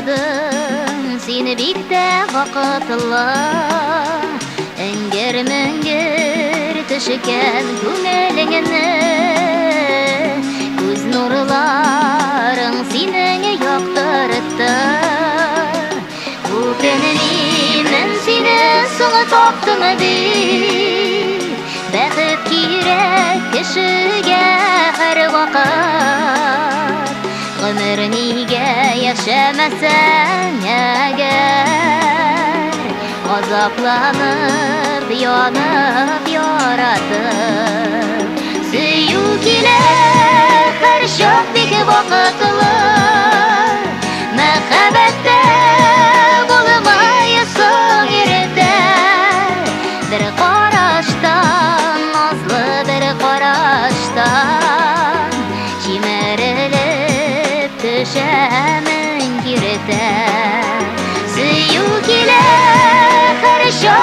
яҙың Син бик тә ваҡытлы Эңгер-мәңгер төшкән күңелеңне Күз нурларың синең яҡтыртты Үкенлимен сине соңы таптым бит Бәхет кирәк кешегә һәр ваҡыт Ғүмер ниһә Gözüme sen eğer Azaplanıp yanıp yaratıp Süyük ile her şok dik vakıtlı Mehebette bulmak ете Сүйу хорошо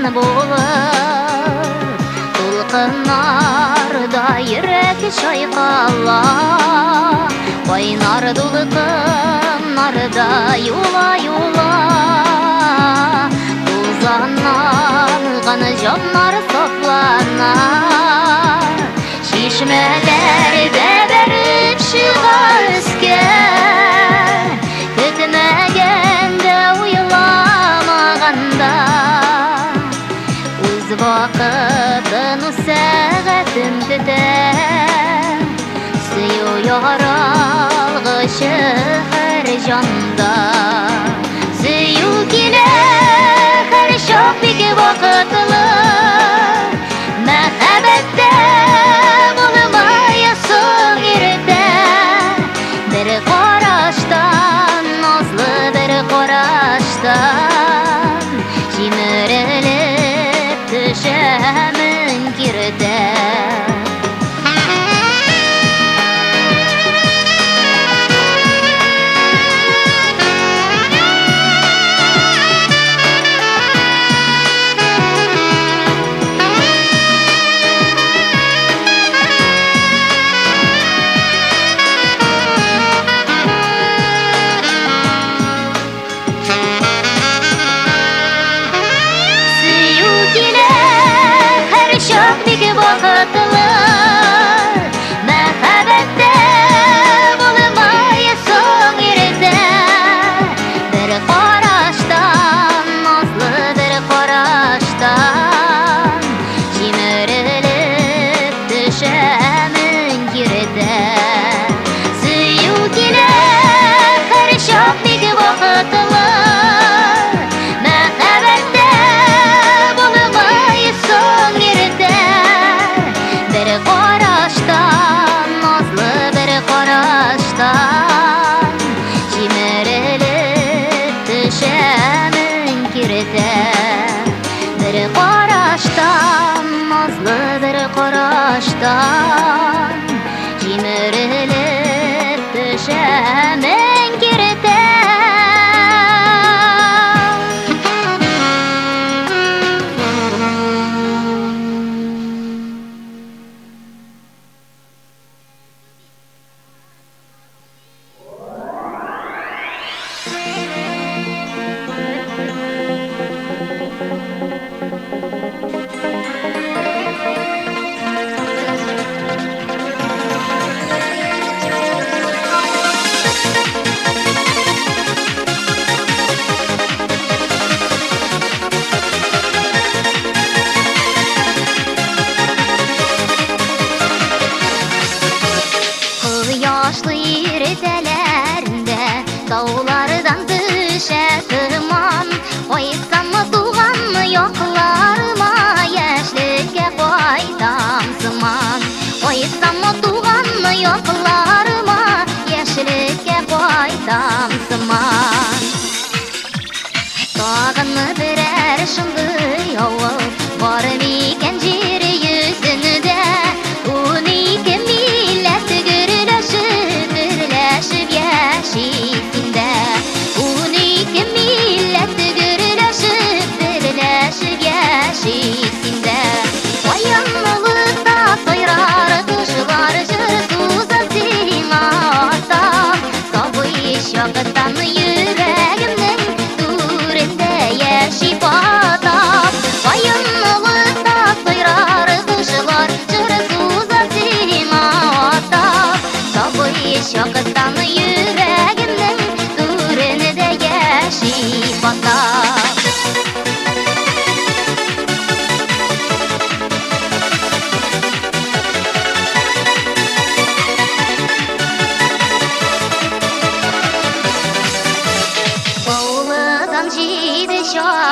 арман болып толқынарда жүрек шайқала қайнар юла улай улай тозананған жаннар сопланар шешмелерде беріп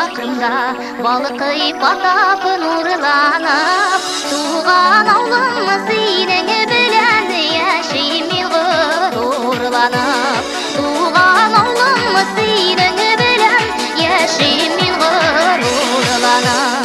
ақырында балқиып атап нұрланып туған ауылымыз еліңі білән яшимі ғұрурланып туған ауылымыз еліңі білән яшимі ғұрурланып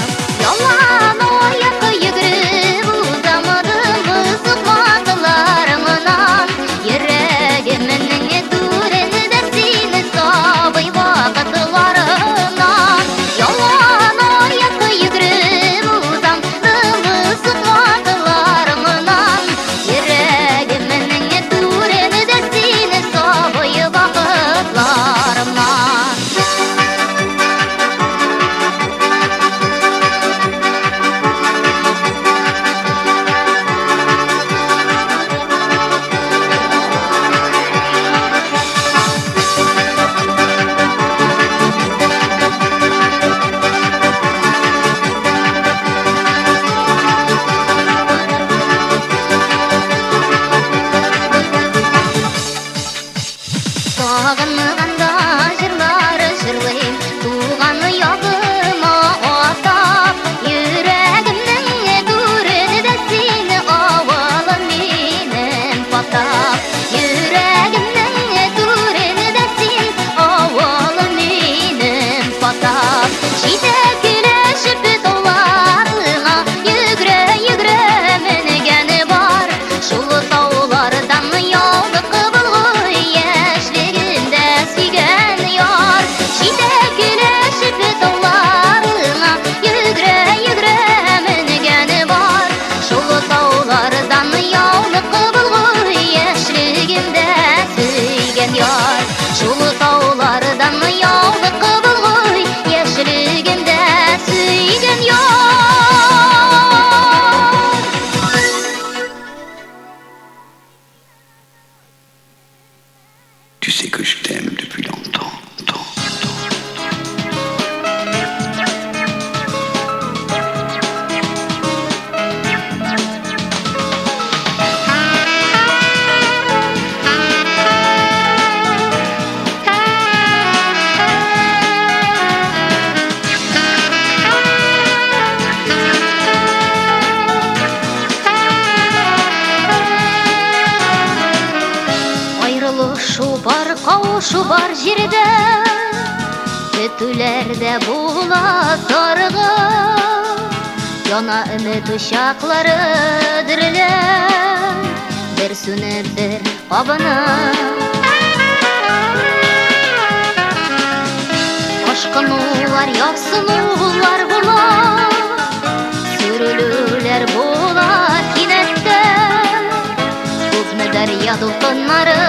見て она эне ұшақлары өдрилә бер сөнер бер бабан ашкан улар ясным улһлар буна сөрүлүләр була гынатта сүзмә дәрйаду танары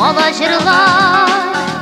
Alaşırlar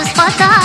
господа